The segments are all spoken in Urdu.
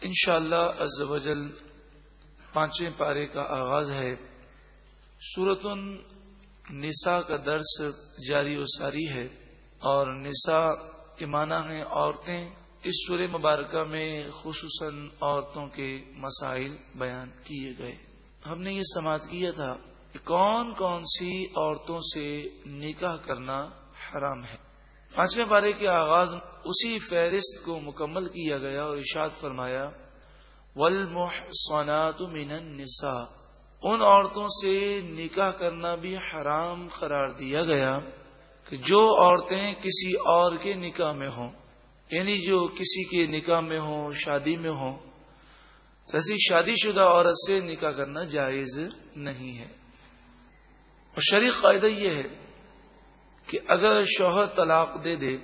انشاءاللہ شاء اللہ پانچویں پارے کا آغاز ہے۔ سورت النساء کا درس جاری و ساری ہے اور نساء کے معنی ہیں عورتیں۔ اس سور مبارکہ میں خصوصاً عورتوں کے مسائل بیان کیے گئے۔ ہم نے یہ سماعت کیا تھا کہ کون کون سی عورتوں سے نکاح کرنا حرام ہے۔ پانچویں بارے کے آغاز اسی فہرست کو مکمل کیا گیا اور ارشاد فرمایا ولمحصنات من النساء۔ ان عورتوں سے نکاح کرنا بھی حرام قرار دیا گیا کہ جو عورتیں کسی اور کے نکاح میں ہوں یعنی جو کسی کے نکاح میں ہوں، شادی میں ہوں، ایسی شادی شدہ عورت سے نکاح کرنا جائز نہیں ہے۔ اور شریک قاعدہ یہ ہے کہ اگر شوہر طلاق دے دے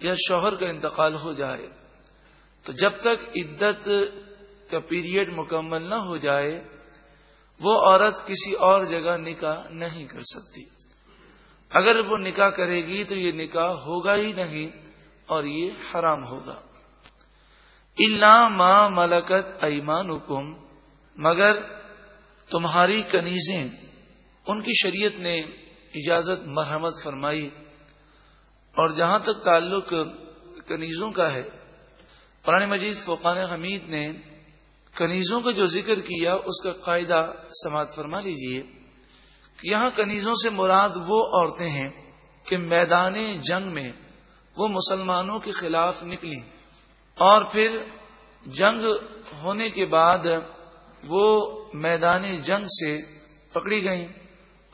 یا شوہر کا انتقال ہو جائے، تو جب تک عدت کا پیریڈ مکمل نہ ہو جائے، وہ عورت کسی اور جگہ نکاح نہیں کر سکتی۔ اگر وہ نکاح کرے گی تو یہ نکاح ہوگا ہی نہیں اور یہ حرام ہوگا۔ ما ملکت ایمان حکم مگر تمہاری کنیزیں، ان کی شریعت نے اجازت مرحمت فرمائی اور جہاں تک تعلق کنیزوں کا ہے، قرآن مجید فوقان حمید نے کنیزوں کا جو ذکر کیا، اس کا قاعدہ سماعت فرما لیجیے کہ یہاں کنیزوں سے مراد وہ عورتیں ہیں کہ میدان جنگ میں وہ مسلمانوں کے خلاف نکلی اور پھر جنگ ہونے کے بعد وہ میدان جنگ سے پکڑی گئیں۔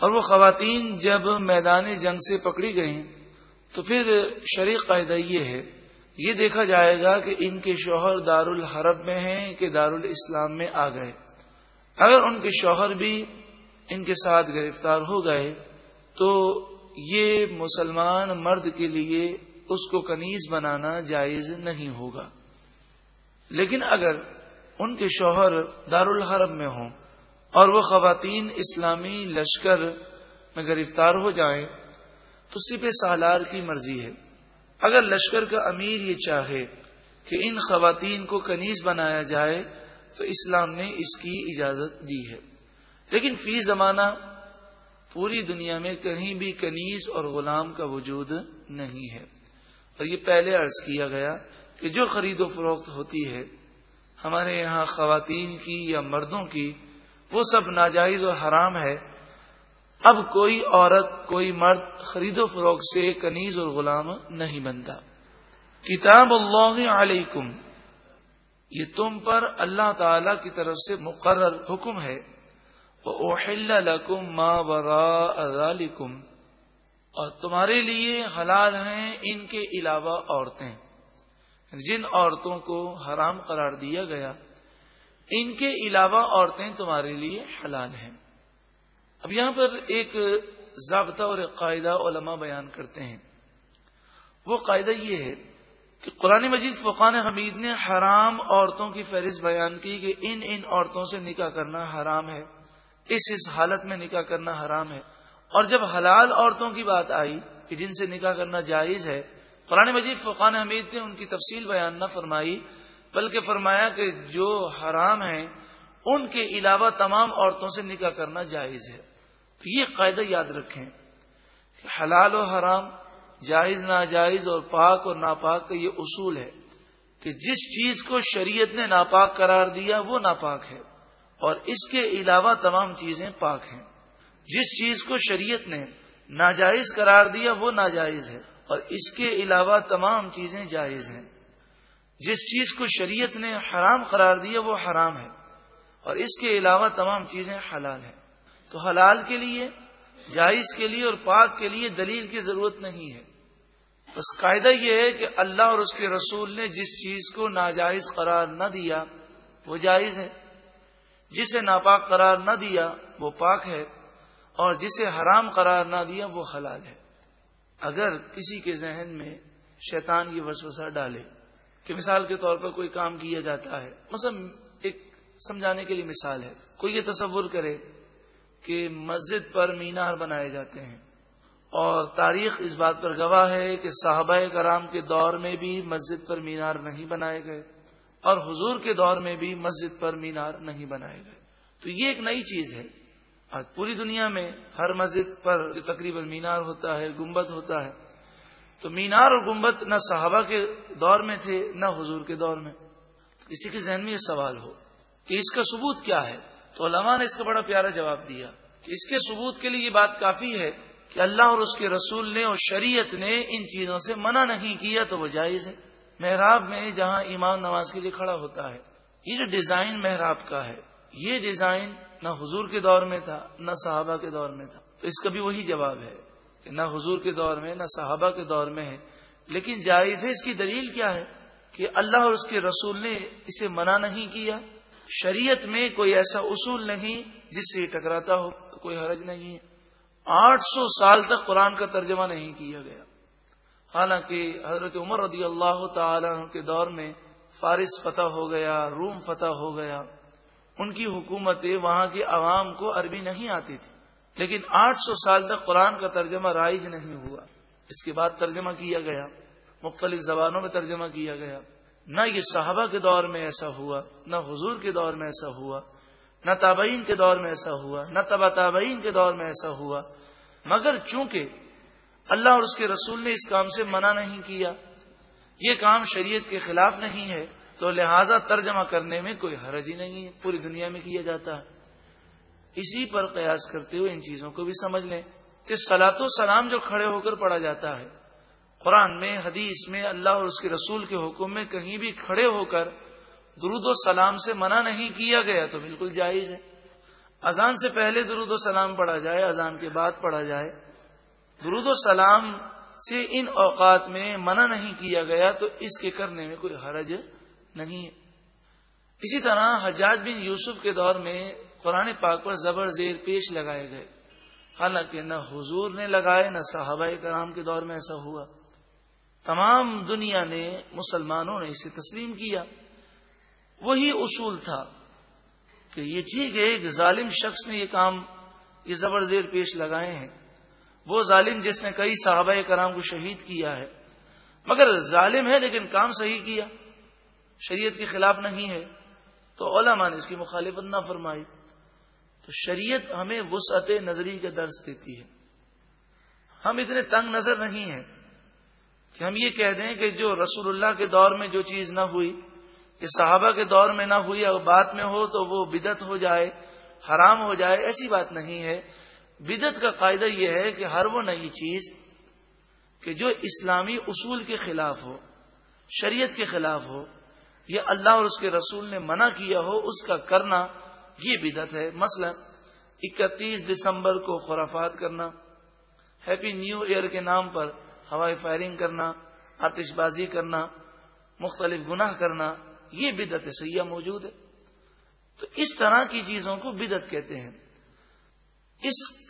اور وہ خواتین جب میدان جنگ سے پکڑی گئیں، تو پھر شریک قاعدہ یہ ہے، یہ دیکھا جائے گا کہ ان کے شوہر دار الحرب میں ہیں کہ دار الاسلام میں آ گئے۔ اگر ان کے شوہر بھی ان کے ساتھ گرفتار ہو گئے، تو یہ مسلمان مرد کے لیے اس کو کنیز بنانا جائز نہیں ہوگا۔ لیکن اگر ان کے شوہر دار الحرب میں ہوں اور وہ خواتین اسلامی لشکر میں گرفتار ہو جائیں تو سپ سالار کی مرضی ہے۔ اگر لشکر کا امیر یہ چاہے کہ ان خواتین کو کنیز بنایا جائے تو اسلام نے اس کی اجازت دی ہے۔ لیکن فی زمانہ پوری دنیا میں کہیں بھی کنیز اور غلام کا وجود نہیں ہے۔ اور یہ پہلے عرض کیا گیا کہ جو خرید و فروخت ہوتی ہے، ہمارے یہاں خواتین کی یا مردوں کی وہ سب ناجائز اور حرام ہے۔ اب کوئی عورت، کوئی مرد خرید و فروخت سے کنیز اور غلام نہیں بنتا۔ کتاب اللہ علیکم، یہ تم پر اللہ تعالی کی طرف سے مقرر حکم ہے۔ لکم ما ذالکم اور تمہارے لیے حلال ہیں ان کے علاوہ عورتیں۔ جن عورتوں کو حرام قرار دیا گیا ان کے علاوہ عورتیں تمہارے لیے حلال ہیں۔ اب یہاں پر ایک ضابطہ اور ایک قاعدہ علماء بیان کرتے ہیں۔ وہ قاعدہ یہ ہے کہ قرآن مجید فقان حمید نے حرام عورتوں کی فہرست بیان کی کہ ان ان عورتوں سے نکاح کرنا حرام ہے، اس اس حالت میں نکاح کرنا حرام ہے۔ اور جب حلال عورتوں کی بات آئی کہ جن سے نکاح کرنا جائز ہے، قرآن مجید فقان حمید نے ان کی تفصیل بیان نہ فرمائی بلکہ فرمایا کہ جو حرام ہیں، ان کے علاوہ تمام عورتوں سے نکاح کرنا جائز ہے۔ تو یہ قاعدہ یاد رکھیں کہ حلال و حرام، جائز، ناجائز اور پاک اور ناپاک کا یہ اصول ہے کہ جس چیز کو شریعت نے ناپاک قرار دیا، وہ ناپاک ہے۔ اور اس کے علاوہ تمام چیزیں پاک ہیں۔ جس چیز کو شریعت نے ناجائز قرار دیا، وہ ناجائز ہے۔ اور اس کے علاوہ تمام چیزیں جائز ہیں۔ جس چیز کو شریعت نے حرام قرار دیا وہ حرام ہے اور اس کے علاوہ تمام چیزیں حلال ہیں۔ تو حلال کے لیے، جائز کے لیے اور پاک کے لیے دلیل کی ضرورت نہیں ہے۔ بس قاعدہ یہ ہے کہ اللہ اور اس کے رسول نے جس چیز کو ناجائز قرار نہ دیا، وہ جائز ہے۔ جسے ناپاک قرار نہ دیا، وہ پاک ہے۔ اور جسے حرام قرار نہ دیا، وہ حلال ہے۔ اگر کسی کے ذہن میں شیطان یہ وسوسہ ڈالے کہ مثال کے طور پر کوئی کام کیا جاتا ہے۔ مثلا ایک سمجھانے کے لیے مثال ہے۔ کوئی یہ تصور کرے کہ مسجد پر مینار بنائے جاتے ہیں اور تاریخ اس بات پر گواہ ہے کہ صحابہ کرام کے دور میں بھی مسجد پر مینار نہیں بنائے گئے اور حضور کے دور میں بھی مسجد پر مینار نہیں بنائے گئے۔ تو یہ ایک نئی چیز ہے۔ آج پوری دنیا میں ہر مسجد پر جو تقریباً مینار ہوتا ہے، گنبد ہوتا ہے تو مینار اور گنبد نہ صحابہ کے دور میں تھے، نہ حضور کے دور میں۔ کسی کے ذہن میں یہ سوال ہو کہ اس کا ثبوت کیا ہے؟ تو علماء نے اس کا بڑا پیارا جواب دیا کہ اس کے ثبوت کے لیے یہ بات کافی ہے کہ اللہ اور اس کے رسول نے اور شریعت نے ان چیزوں سے منع نہیں کیا تو وہ جائز ہے۔ محراب میں جہاں ایمان نواز کے لیے کھڑا ہوتا ہے، یہ جو ڈیزائن محراب کا ہے، یہ ڈیزائن نہ حضور کے دور میں تھا، نہ صحابہ کے دور میں تھا۔ تو اس کا بھی وہی جواب ہے۔ نہ حضور کے دور میں، نہ صحابہ کے دور میں ہے۔ لیکن جائز ہے اس کی دلیل کیا ہے؟ کہ اللہ اور اس کے رسول نے اسے منع نہیں کیا۔ شریعت میں کوئی ایسا اصول نہیں جس سے یہ ٹکراتا ہو، تو کوئی حرج نہیں ہے۔ آٹھ سو سال تک قرآن کا ترجمہ نہیں کیا گیا۔ حالانکہ حضرت عمر رضی اللہ تعالی کے دور میں فارس فتح ہو گیا، روم فتح ہو گیا۔ ان کی حکومتیں وہاں کی عوام کو عربی نہیں آتی تھی لیکن آٹھ سو سال تک قرآن کا ترجمہ رائج نہیں ہوا۔ اس کے بعد ترجمہ کیا گیا۔ مختلف زبانوں میں ترجمہ کیا گیا۔ نہ یہ صحابہ کے دور میں ایسا ہوا، نہ حضور کے دور میں ایسا ہوا، نہ تابعین کے دور میں ایسا ہوا، نہ تبا تابعین کے دور میں ایسا ہوا۔ مگر چونکہ اللہ اور اس کے رسول نے اس کام سے منع نہیں کیا، یہ کام شریعت کے خلاف نہیں ہے، تو لہذا ترجمہ کرنے میں کوئی حرج ہی نہیں ہے۔ پوری دنیا میں کیا جاتا ہے۔ اسی پر قیاس کرتے ہوئے ان چیزوں کو بھی سمجھ لیں کہ سلاط و سلام جو کھڑے ہو کر پڑا جاتا ہے، قرآن میں، حدیث میں، اللہ اور اس کے رسول کے حکم میں کہیں بھی کھڑے ہو کر درود و سلام سے منع نہیں کیا گیا تو بالکل جائز ہے۔ اذان سے پہلے درود و سلام پڑھا جائے، اذان کے بعد پڑھا جائے۔ درود و سلام سے ان اوقات میں منع نہیں کیا گیا تو اس کے کرنے میں کوئی حرج نہیں ہے۔ اسی طرح حجاج بن یوسف کے دور میں قرآن پاک پر زبر زیر پیش لگائے گئے۔ حالانکہ نہ حضور نے لگائے، نہ صحابہ کرام کے دور میں ایسا ہوا۔ تمام دنیا نے مسلمانوں نے اسے تسلیم کیا۔ وہی اصول تھا کہ یہ ٹھیک ہے، ایک ظالم شخص نے یہ کام، یہ زبر زیر پیش لگائے ہیں۔ وہ ظالم جس نے کئی صحابہ کرام کو شہید کیا ہے۔ مگر ظالم ہے لیکن کام صحیح کیا۔ شریعت کے خلاف نہیں ہے۔ تو علماء نے اس کی مخالفت نہ فرمائی تو شریعت ہمیں وسعت نظری کا درس دیتی ہے۔ ہم اتنے تنگ نظر نہیں ہیں کہ ہم یہ کہہ دیں کہ جو رسول اللہ کے دور میں جو چیز نہ ہوئی کہ صحابہ کے دور میں نہ ہوئی اگر بات میں ہو تو وہ بدت ہو جائے، حرام ہو جائے، ایسی بات نہیں ہے۔ بدت کا قاعدہ یہ ہے کہ ہر وہ نئی چیز کہ جو اسلامی اصول کے خلاف ہو، شریعت کے خلاف ہو، یا اللہ اور اس کے رسول نے منع کیا ہو، اس کا کرنا یہ بدت ہے۔ مثلا اکتیس دسمبر کو خرافات کرنا ہیپی نیو ایئر کے نام پر ہوائی فائرنگ کرنا آتش بازی کرنا، مختلف گناہ کرنا، یہ بدت سیاح موجود ہے۔ تو اس طرح کی چیزوں کو بدت کہتے ہیں۔ اس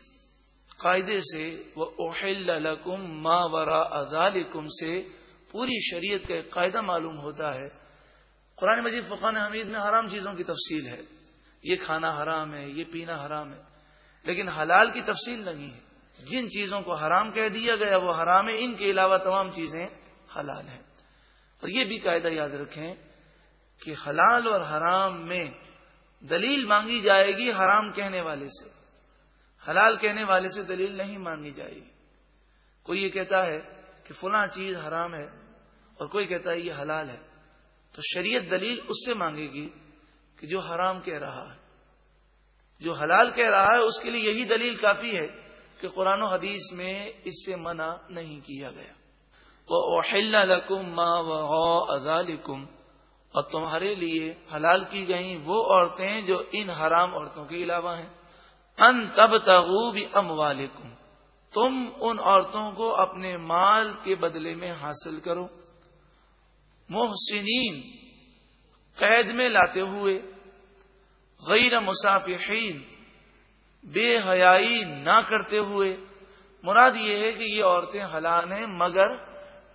قاعدے سے وہ اوہل ما ورا ادالکم سے پوری شریعت کا ایک قاعدہ معلوم ہوتا ہے۔ قرآن مجید فقان حمید میں حرام چیزوں کی تفصیل ہے۔ یہ کھانا حرام ہے، یہ پینا حرام ہے۔ لیکن حلال کی تفصیل نہیں ہے۔ جن چیزوں کو حرام کہہ دیا گیا، وہ حرام ہے ان کے علاوہ تمام چیزیں حلال ہیں۔ اور یہ بھی قاعدہ یاد رکھیں کہ حلال اور حرام میں دلیل مانگی جائے گی حرام کہنے والے سے۔ حلال کہنے والے سے دلیل نہیں مانگی جائے گی۔ کوئی یہ کہتا ہے کہ فلاں چیز حرام ہے اور کوئی کہتا ہے یہ حلال ہے۔ تو شریعت دلیل اس سے مانگے گی کہ جو حرام کہہ رہا ہے، جو حلال کہہ رہا ہے، اس کے لیے یہی دلیل کافی ہے کہ قرآن و حدیث میں اس سے منع نہیں کیا گیا۔ وہ ازالکم اور تمہارے لیے حلال کی گئیں وہ عورتیں جو ان حرام عورتوں کے علاوہ ہیں۔ ان تب تغوب ام والم تم ان عورتوں کو اپنے مال کے بدلے میں حاصل کرو۔ محسنین قید میں لاتے ہوئے غیر مسافحین، بے حیائی نہ کرتے ہوئے، مراد یہ ہے کہ یہ عورتیں حلال ہیں مگر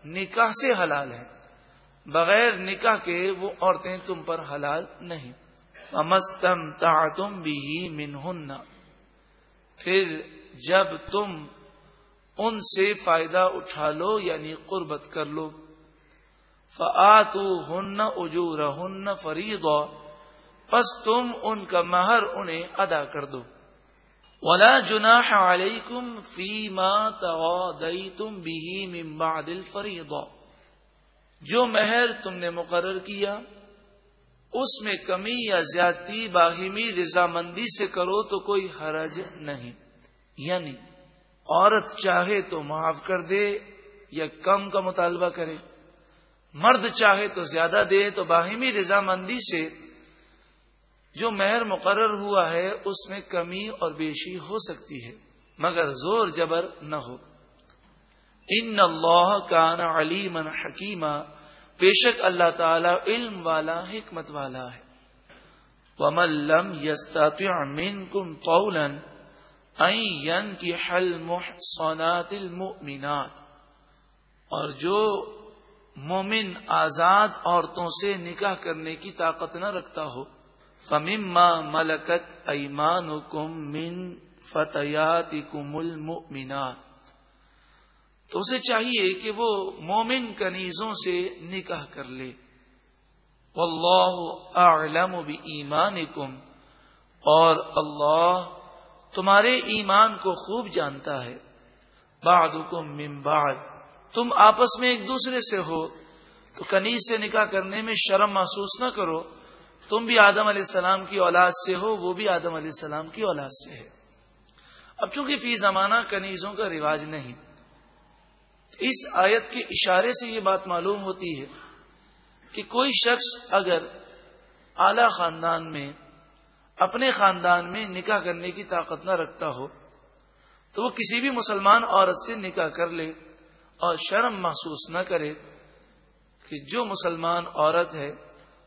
نکاح سے حلال ہیں۔ بغیر نکاح کے وہ عورتیں تم پر حلال نہیں۔ مستم تم بھی منہ پھر جب تم ان سے فائدہ اٹھا لو یعنی قربت کر لو فآتو ہن اجور ہن فرید پس تم ان کا مہر انہیں ادا کر دو۔ ولا جناح علیکم فی ما تغادیتم به من بعد الفریضہ جو مہر تم نے مقرر کیا، اس میں کمی یا زیادتی، باہمی، رضامندی سے کرو تو کوئی حرج نہیں۔ یعنی عورت چاہے تو معاف کر دے یا کم کا مطالبہ کرے۔ مرد چاہے تو زیادہ دے، تو باہمی رضامندی سے جو مہر مقرر ہوا ہے، اس میں کمی اور بیشی ہو سکتی ہے، مگر زور جبر نہ ہو۔ ان اللہ کان علیمن حکیمہ بے شک اللہ تعالی علم والا، حکمت والا ہے۔ وملم من کم پولن کی حل محسنات المؤمنات۔ اور جو مومن آزاد عورتوں سے نکاح کرنے کی طاقت نہ رکھتا ہو۔ فمما ملکت ایمان من فتحت کم المؤمنات۔ تو اسے چاہیے کہ وہ مومن کنیزوں سے نکاح کر لے۔ واللہ اعلم بھی ایمان اور اللہ تمہارے ایمان کو خوب جانتا ہے۔ بعدکم من بعد۔ تم آپس میں ایک دوسرے سے ہو، تو کنیز سے نکاح کرنے میں شرم محسوس نہ کرو۔ تم بھی آدم علیہ السلام کی اولاد سے ہو، وہ بھی آدم علیہ السلام کی اولاد سے ہے۔ اب چونکہ فی زمانہ کنیزوں کا رواج نہیں اس آیت کے اشارے سے یہ بات معلوم ہوتی ہے کہ کوئی شخص اگر اعلی خاندان میں، اپنے خاندان میں نکاح کرنے کی طاقت نہ رکھتا ہو، تو وہ کسی بھی مسلمان عورت سے نکاح کر لے۔ اور شرم محسوس نہ کرے کہ جو مسلمان عورت ہے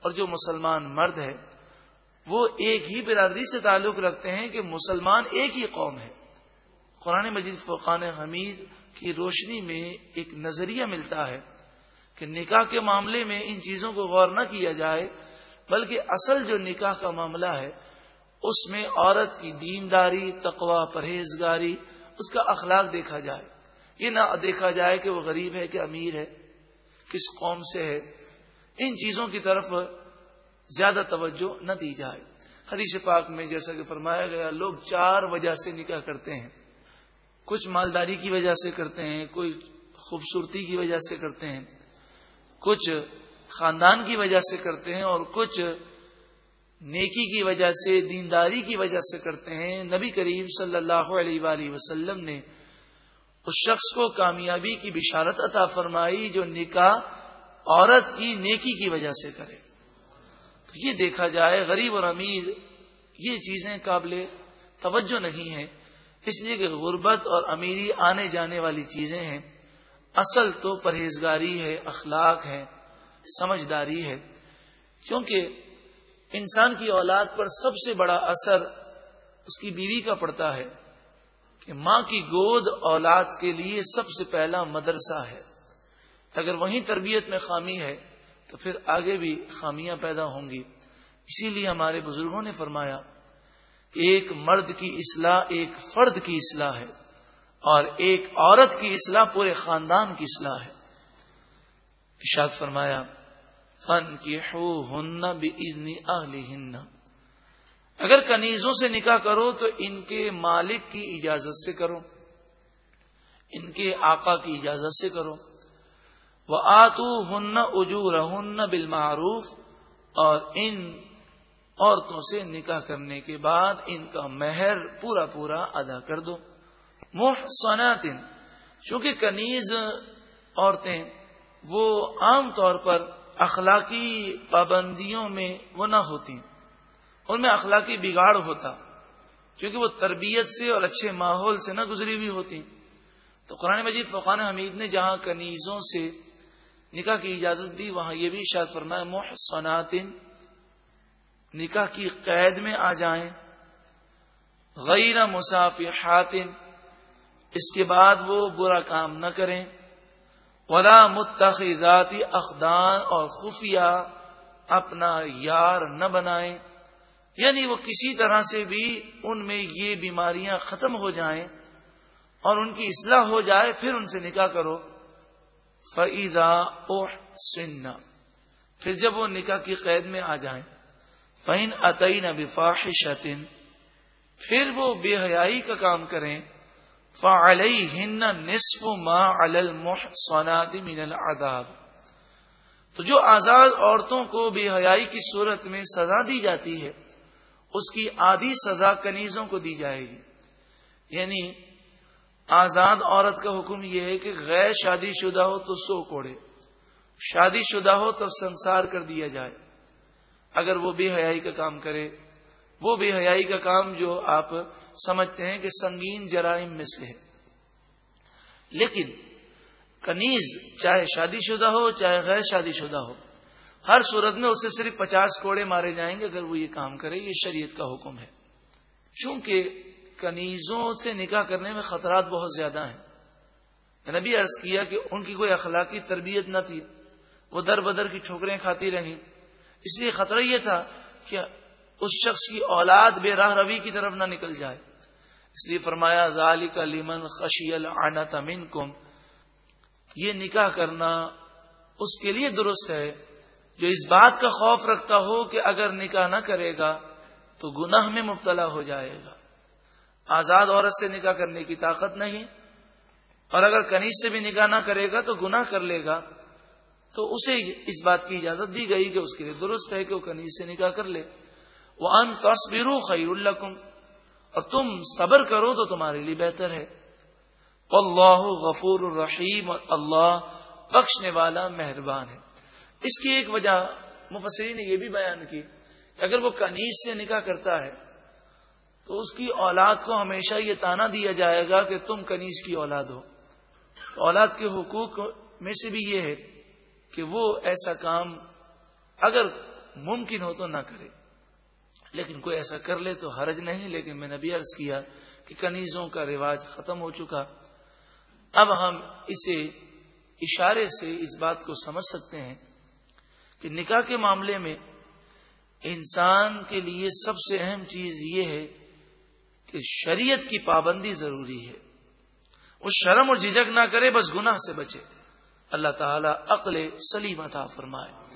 اور جو مسلمان مرد ہے، وہ ایک ہی برادری سے تعلق رکھتے ہیں کہ مسلمان ایک ہی قوم ہے۔ قرآن مجید فقان حمید کی روشنی میں ایک نظریہ ملتا ہے کہ نکاح کے معاملے میں ان چیزوں کو غور نہ کیا جائے، بلکہ اصل جو نکاح کا معاملہ ہے، اس میں عورت کی دینداری تقوا پرہیزگاری، اس کا اخلاق دیکھا جائے۔ یہ نہ دیکھا جائے کہ وہ غریب ہے کہ امیر ہے، کس قوم سے ہے۔ ان چیزوں کی طرف زیادہ توجہ نہ دی جائے۔ حدیث پاک میں جیسا کہ فرمایا گیا، لوگ چار وجہ سے نکاح کرتے ہیں۔ کچھ مالداری کی وجہ سے کرتے ہیں کوئی خوبصورتی کی وجہ سے کرتے ہیں۔ کچھ خاندان کی وجہ سے کرتے ہیں اور کچھ نیکی کی وجہ سے، دینداری کی وجہ سے کرتے ہیں۔ نبی کریم صلی اللہ علیہ وآلہ وسلم نے اس شخص کو کامیابی کی بشارت عطا فرمائی جو نکاح عورت کی نیکی کی وجہ سے کرے۔ تو یہ دیکھا جائے غریب اور امیر یہ چیزیں قابل توجہ نہیں ہیں۔ اس لیے کہ غربت اور امیری آنے جانے والی چیزیں ہیں۔ اصل تو پرہیزگاری ہے، اخلاق ہے، سمجھداری ہے۔ کیونکہ انسان کی اولاد پر سب سے بڑا اثر اس کی بیوی کا پڑتا ہے۔ کہ ماں کی گود اولاد کے لیے سب سے پہلا مدرسہ ہے۔ اگر وہیں تربیت میں خامی ہے، تو پھر آگے بھی خامیاں پیدا ہوں گی۔ اسی لیے ہمارے بزرگوں نے فرمایا، ایک مرد کی اصلاح ایک فرد کی اصلاح ہے، اور ایک عورت کی اصلاح پورے خاندان کی اصلاح ہے۔ اشاد فرمایا فن کی ہن اگر کنیزوں سے نکاح کرو تو ان کے مالک کی اجازت سے کرو۔ ان کے آقا کی اجازت سے کرو۔ وہ آتو ہن اجور ہن بالمعروف اور ان عورتوں سے نکاح کرنے کے بعد ان کا مہر پورا پورا ادا کر دو۔ محسنات چونکہ کنیز عورتیں وہ عام طور پر اخلاقی پابندیوں میں وہ نہ ہوتی ان میں اخلاقی بگاڑ ہوتا کیونکہ وہ تربیت سے اور اچھے ماحول سے نہ گزری ہوئی ہوتی تو قرآن مجید فقان حمید نے جہاں کنیزوں سے نکاح کی اجازت دی، وہاں یہ بھی شاید فرمایا محسنات نکاح کی قید میں آ جائیں۔ غیر مسافر اس کے بعد وہ برا کام نہ کریں۔ ولا متخذاتی اقدان اور خفیہ اپنا یار نہ بنائیں۔ یعنی وہ کسی طرح سے بھی ان میں یہ بیماریاں ختم ہو جائیں اور ان کی اصلاح ہو جائے، پھر ان سے نکاح کرو۔ فعیدا او سننا پھر جب وہ نکاح کی قید میں آ جائیں۔ فین عطین بفاحشتن پھر وہ بے حیائی کا کام کریں۔ فعلئی ہن نصف ما المحصنات من العذاب۔ تو جو آزاد عورتوں کو بے حیائی کی صورت میں سزا دی جاتی ہے اس کی آدھی سزا کنیزوں کو دی جائے گی۔ یعنی آزاد عورت کا حکم یہ ہے کہ غیر شادی شدہ ہو تو سو کوڑے، شادی شدہ ہو تو سنسار کر دیا جائے۔ اگر وہ بے حیائی کا کام کرے، وہ بے حیائی کا کام جو آپ سمجھتے ہیں کہ سنگین جرائم میں سے ہے۔ لیکن کنیز چاہے شادی شدہ ہو چاہے غیر شادی شدہ ہو ہر صورت میں اسے صرف پچاس کوڑے مارے جائیں گے اگر وہ یہ کام کرے، یہ شریعت کا حکم ہے۔ چونکہ کنیزوں سے نکاح کرنے میں خطرات بہت زیادہ ہیں۔ نبی عرض کیا کہ ان کی کوئی اخلاقی تربیت نہ تھی۔ وہ در بدر کی ٹھوکریں کھاتی رہیں۔ اس لیے خطرہ یہ تھا کہ اس شخص کی اولاد بے راہ روی کی طرف نہ نکل جائے۔ اس لیے فرمایا، ذالک لمن خشی العنت منکم۔ یہ نکاح کرنا اس کے لیے درست ہے جو اس بات کا خوف رکھتا ہو کہ اگر نکاح نہ کرے گا تو گناہ میں مبتلا ہو جائے گا۔ آزاد عورت سے نکاح کرنے کی طاقت نہیں۔ اور اگر کنیز سے بھی نکاح نہ کرے گا تو گناہ کر لے گا۔ تو اسے اس بات کی اجازت دی گئی کہ اس کے لیے درست ہے کہ وہ کنیز سے نکاح کر لے۔ وہ ان تصویر خیر الکم اور تم صبر کرو تو تمہارے لیے بہتر ہے۔ اللہ غفور الرحیم اور اللہ بخشنے والا مہربان ہے۔ اس کی ایک وجہ مفسرین نے یہ بھی بیان کی کہ اگر وہ کنیز سے نکاح کرتا ہے تو اس کی اولاد کو ہمیشہ یہ تانا دیا جائے گا کہ تم کنیز کی اولاد ہو۔ تو اولاد کے حقوق میں سے بھی یہ ہے کہ وہ ایسا کام اگر ممکن ہو تو نہ کرے۔ لیکن کوئی ایسا کر لے تو حرج نہیں، لیکن میں نے بھی عرض کیا کہ کنیزوں کا رواج ختم ہو چکا۔ اب ہم اسے اشارے سے اس بات کو سمجھ سکتے ہیں کہ نکاح کے معاملے میں انسان کے لیے سب سے اہم چیز یہ ہے کہ شریعت کی پابندی ضروری ہے۔ وہ شرم اور جھجک نہ کرے، بس گناہ سے بچے۔ اللہ تعالیٰ عقل سلیم عطا فرمائے۔